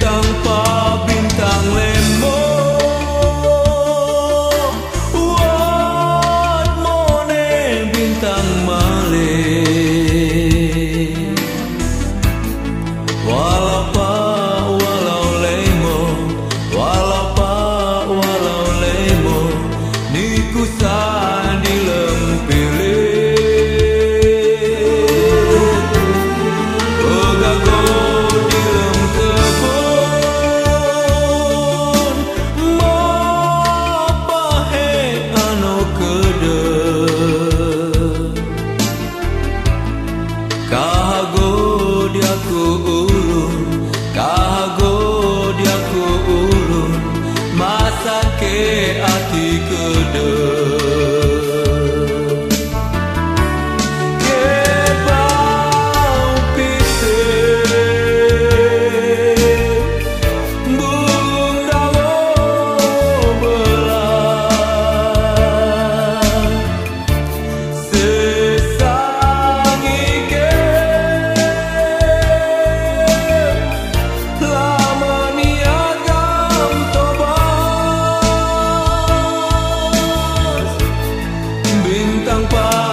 当 take 阳光。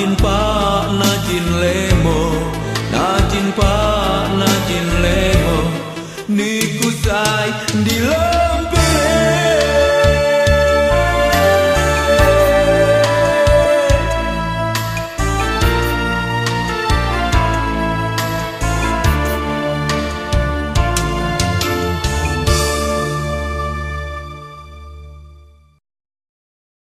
tin pa na tin le mo na tin pa na tin le mo ni ku sai đi lo